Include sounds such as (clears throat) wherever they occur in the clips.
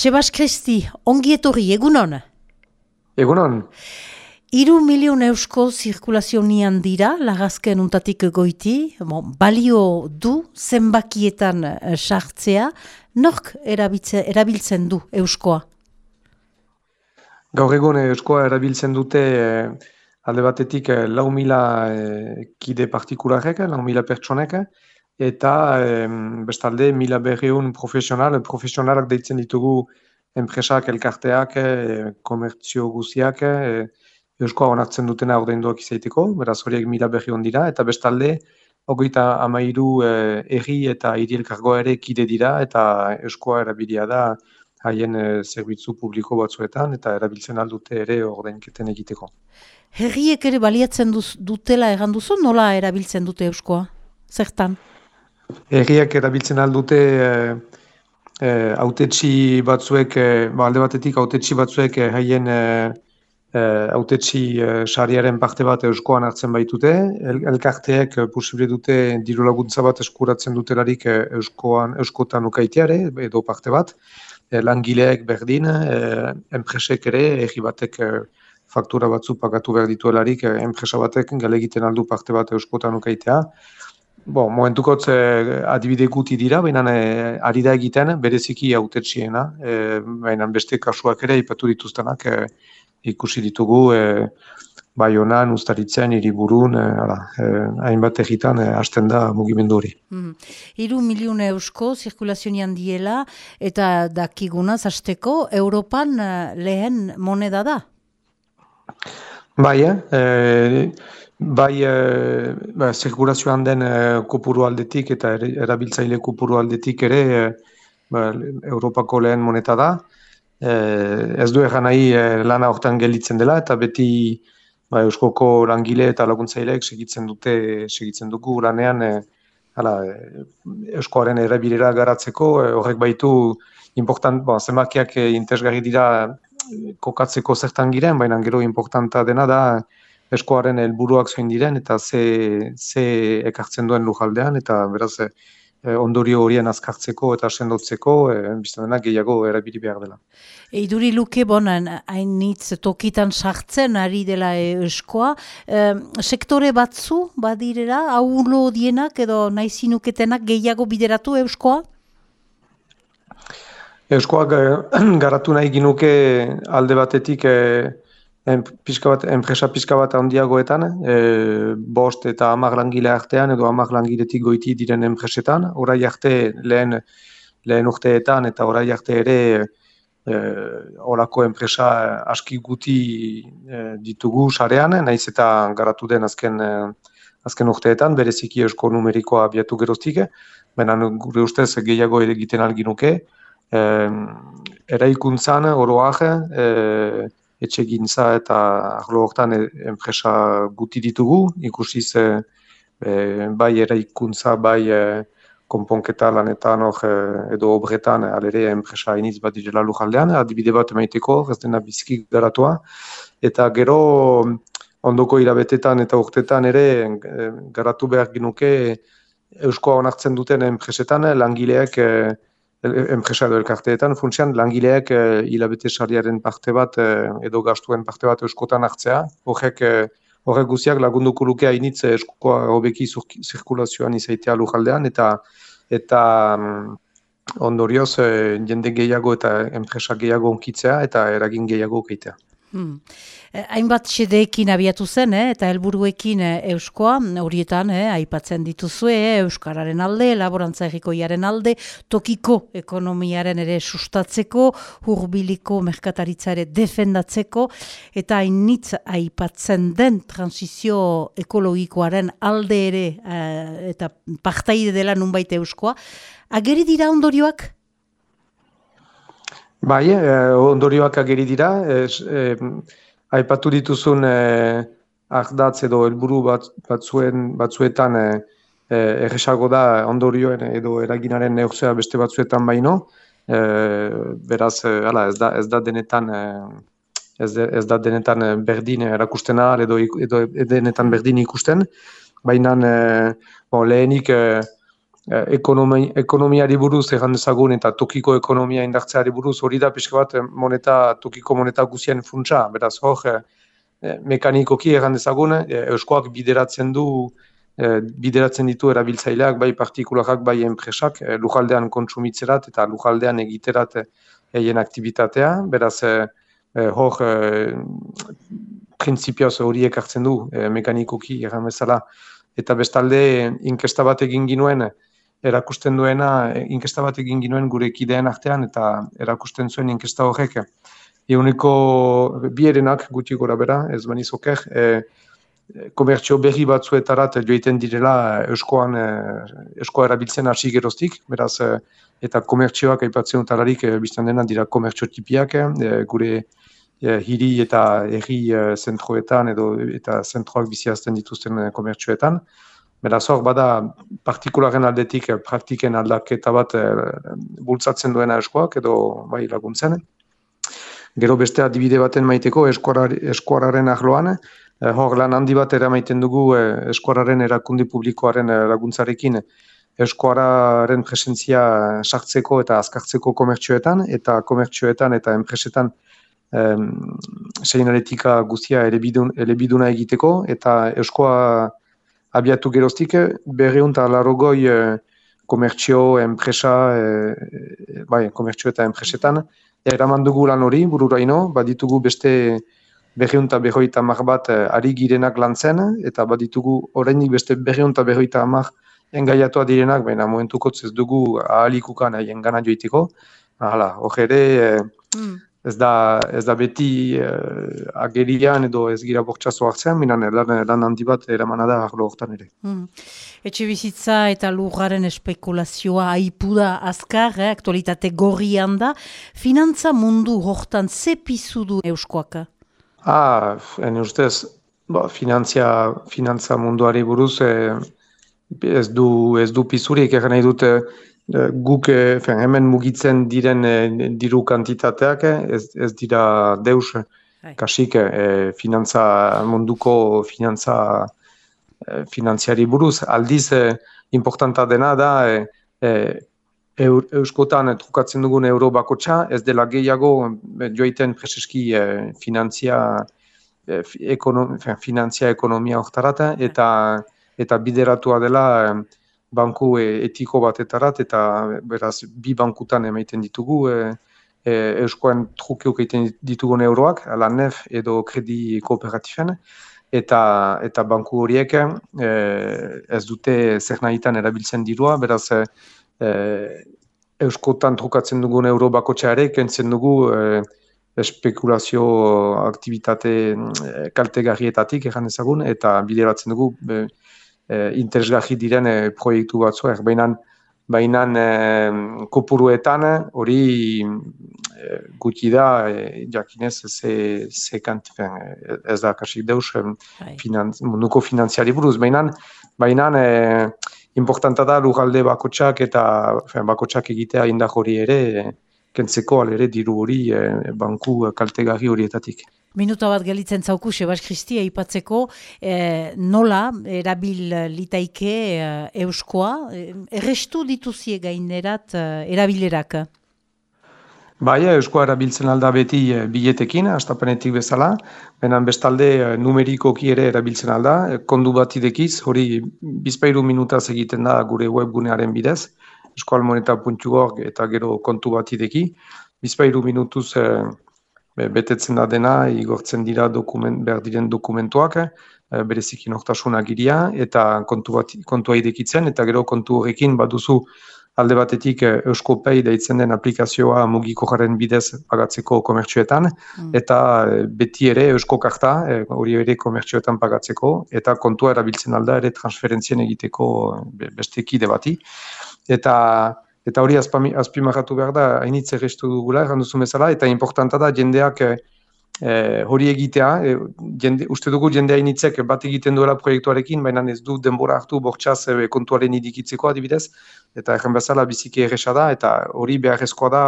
Sebas Kristi, ongi etorri, egunon? Egunon. Iru milion eusko zirkulazionian dira, lagazken untatik goiti, bon, balio du zenbakietan eh, sartzea, nork erabiltzen du euskoa? Gaur egun euskoa erabiltzen dute eh, alde batetik eh, lau mila eh, kide partikularek, lau mila pertsonek, eta eh, bestalde mila berreun profesional, profesionalak deitzen ditugu enpresak, elkarteak, eh, komertzio guziak, eh, euskoa onartzen dutena ordainduak izaiteko, beraz horiek mila berri dira, eta bestalde, hogeita amairu eh, erri eta hiri ere kide dira, eta euskoa erabilia da haien zerbitzu publiko batzuetan, eta erabiltzen aldute ere ordainketen egiteko. Herriek ere baliatzen duz, dutela egan duzu, nola erabiltzen dute euskoa? Zertan? Herriak erabiltzen aldute eh, eh, autetxi batzuek, eh, ba, alde batetik autetxi batzuek eh, haien eh, Eh, autetxi uh, sariaren parte bat euskoan hartzen baitute, El, elkarteek uh, posible dute diru laguntza bat eskuratzen dutelarik euskoan, euskotan ukaiteare, edo parte bat, langileek berdin, uh, enpresek ere, egi batek faktura batzu pagatu behar dituelarik, enpresa batek gale egiten aldu parte bat euskotan ukaitea. Bo, momentukotz adibide guti dira, baina ari da egiten bereziki autetxiena, baina beste kasuak ere ipatu dituztenak, ikusi ditugu e, bai honan, ustaritzen, iriburun, e, ala, e, hainbat egitan e, hasten da mugimendu hori. Mm. Iru miliun eusko zirkulazionian diela eta dakigunaz hasteko Europan e, lehen moneda da? Bai, eh? Bai e, ba, zirkulazioan den e, kopuru aldetik eta erabiltzaile kopuru aldetik ere e, ba, Europako lehen moneta da. Eh, ez du egan nahi eh, lana hortan gelditzen dela, eta beti ba, Euskoko langile eta laguntzaileek segitzen dute, segitzen dugu lanean eh, hala, eh, Euskoaren erabilera garatzeko, eh, horrek baitu important, bon, zemakiak eh, interesgarri dira kokatzeko zertan giren, baina gero importanta dena da Euskoaren helburuak zoin diren, eta ze, ze ekartzen duen lujaldean, eta beraz, eh, ondorio horien azkartzeko eta sendotzeko, eh, bizten gehiago erabili behar dela. Eiduri luke bonan, hain nitz tokitan sartzen ari dela eh, sektore batzu badirera, hau dienak edo nahi zinuketenak gehiago bideratu euskoa? Euskoak (clears throat) garatu nahi ginuke alde batetik eh, en, pizka bat, enpresa pizka bat handiagoetan, e, bost eta hamar langile artean edo hamar langiletik goiti diren enpresetan, orai arte lehen, lehen urteetan eta orai arte ere e, olako enpresa aski guti e, ditugu sarean, naiz eta garatu den azken, e, azken urteetan, bereziki eusko numerikoa abiatu geroztik, baina gure ustez gehiago egiten alginuke, e, eraikuntzan oroak, e, etxe gintza eta arlo hortan e, enpresa guti ditugu, ikusiz e, e, bai eraikuntza, bai e, konponketa lanetan hor e, edo obretan alere enpresa iniz bat direla lujaldean, adibide bat emaiteko, ez dena bizki garatua, eta gero ondoko irabetetan eta urtetan ere garatu behar ginuke Euskoa onartzen duten enpresetan langileak e, enpresa edo elkarteetan, funtsian langileak eh, hilabete sariaren parte bat eh, edo gastuen parte bat euskotan hartzea. Horrek eh, horrek guziak lagunduko luke hainitz eskoa hobeki zirkulazioan izaitea lujaldean eta eta mm, ondorioz eh, jende gehiago eta enpresa gehiago onkitzea eta eragin gehiago keitea. Hmm. Eh, hainbat xedeekin abiatu zen, eh, eta helburuekin eh, euskoa, horietan, eh, aipatzen dituzue, eh, euskararen alde, laborantza errikoiaren alde, tokiko ekonomiaren ere sustatzeko, hurbiliko merkataritza ere defendatzeko, eta hainitz aipatzen den transizio ekologikoaren alde ere, eh, eta partaide dela nunbait euskoa, ageri dira ondorioak? Bai, eh, ondorioak ageri dira, eh, aipatu dituzun eh, ardatz edo helburu bat, batzuen, batzuetan eh, erresago da ondorioen edo eraginaren neurtzea beste batzuetan baino, eh, beraz, eh, ala, ez, da, ez da denetan ez, ez da denetan berdin erakusten edo, edo denetan berdin ikusten, baina eh, bon, lehenik eh, ekonomi, ekonomiari buruz egan dezagun eta tokiko ekonomia indartzeari buruz hori da pixka bat moneta, tokiko moneta guzien funtsa, beraz hor mekanikoki egan dezagun, euskoak bideratzen du bideratzen ditu erabiltzaileak, bai partikularak, bai enpresak, lujaldean kontsumitzerat eta lujaldean egiterat egin aktivitatea, beraz hor printzipioz horiek hartzen du mekanikoki egan bezala, eta bestalde inkesta bat egin ginuen erakusten duena inkesta bat egin ginuen gure kideen artean eta erakusten zuen inkesta horrek euneko bierenak guti gora bera, ez bani zoker, e, komertzio berri batzuetarat joiten direla euskoan e, euskoa erabiltzen hasi geroztik, beraz, eta komertzioak aipatzen utalarik e, biztan dena dira komertzio tipiak, e, gure e, hiri eta herri zentroetan edo eta zentroak biziazten dituzten komertzioetan. Beraz hor, bada partikularen aldetik praktiken aldaketa bat e, bultzatzen duena eskoak edo bai laguntzen. Gero beste adibide baten maiteko eskuararen ahloan, e, hor lan handi bat eramaiten dugu eskuararen erakundi publikoaren laguntzarekin eskuararen presentzia sartzeko eta azkartzeko komertxoetan eta komertxoetan eta enpresetan um, seinaretika guztia elebiduna egiteko, eta euskoa abiatu geroztik, berreun eta larogoi e, komertzio, enpresa, e, bai, komertzio eta enpresetan, eraman dugu lan hori, bururaino, baditugu beste berreun eta berroita mar bat ari girenak lantzen, eta baditugu orainik beste berreun eta berroita mar engaiatua direnak, baina momentuko ez dugu ahalikukan haien gana joiteko. Hala, hor ere, mm ez da, ez da beti uh, agerian edo ez gira bortxazo hartzen, minan lan, lan handi bat eramana da arlo hortan ere. Hmm. Etxe bizitza eta lurraren espekulazioa aipuda azkar, eh, aktualitate gorrian da. Finantza mundu hortan ze pizu du euskoaka? Ah, ene ustez, ba, finantzia, finantza munduari buruz eh, ez du, ez du pizurik, egin nahi dute, Eh, guk eh, hemen mugitzen diren eh, diru kantitateak ez, ez dira deus bai. kasik e, finantza munduko finantza e, finantziari buruz aldiz e, importanta dena da e, euskotan trukatzen dugun euro bakotxa ez dela gehiago joiten preseski e, finantzia e, ekonom, finantzia ekonomia oktarata eta eta bideratua dela banku e, etiko batetarat eta beraz bi bankutan emaiten ditugu e, e, euskoen trukeuk egiten ditugun euroak, ala nef edo kredi kooperatifen, eta, eta banku horiek e, ez dute zer nahitan erabiltzen dirua, beraz e, euskotan trukatzen dugun euro bako txare, kentzen dugu e, spekulazio aktivitate e, kaltegarrietatik egan ezagun, eta bideratzen dugu eh, interesgarri diren eh, proiektu batzuek. Baina baina eh, kopuruetan hori eh, gutxi da eh, jakinez ze, ze kantifen, eh, ez da kasik deus bai. finantz, munduko finantziari buruz. Baina baina eh, importanta da lugalde bakotsak eta bakotsak egitea indar hori ere kentzeko alere diru hori eh, banku kaltegarri horietatik. Minuta bat gelitzen zauku, Sebas Kristi, eipatzeko eh, nola erabil litaike eh, euskoa, eh, errestu dituzie gainerat eh, erabilerak? Bai, euskoa erabiltzen alda beti biletekin, astapenetik bezala, benan bestalde numerikoki ere erabiltzen alda, kondu bat idekiz, hori bizpairu minutaz egiten da gure webgunearen bidez, eskoalmoneta.org eta gero kontu bat ideki, bizpairu minutuz eh, betetzen da dena, igortzen dira dokument, behar diren dokumentuak, e, bereziki nortasun agiria, eta kontu bat, kontua idekitzen, eta gero kontu horrekin baduzu alde batetik e, Euskopei deitzen den aplikazioa mugiko jaren bidez pagatzeko komertxoetan, mm. eta e, beti ere Eusko karta, hori ere komertxoetan pagatzeko, eta kontua erabiltzen alda ere transferentzien egiteko beste ekide bati. Eta eta hori azpimarratu behar da, hainitze gestu dugula, erranduzu bezala, eta importanta da jendeak e, hori egitea, e, jende, uste dugu jende hainitzek bat egiten duela proiektuarekin, baina ez du denbora hartu bortxaz e, kontuaren idikitzeko adibidez, eta erran bezala biziki erresa da, eta hori beharrezkoa da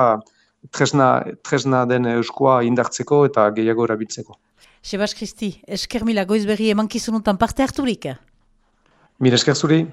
tresna, tresna den euskoa indartzeko eta gehiago erabiltzeko. Sebas Kristi, esker mila goizberri eman kizunutan parte harturik? Mire esker zuri.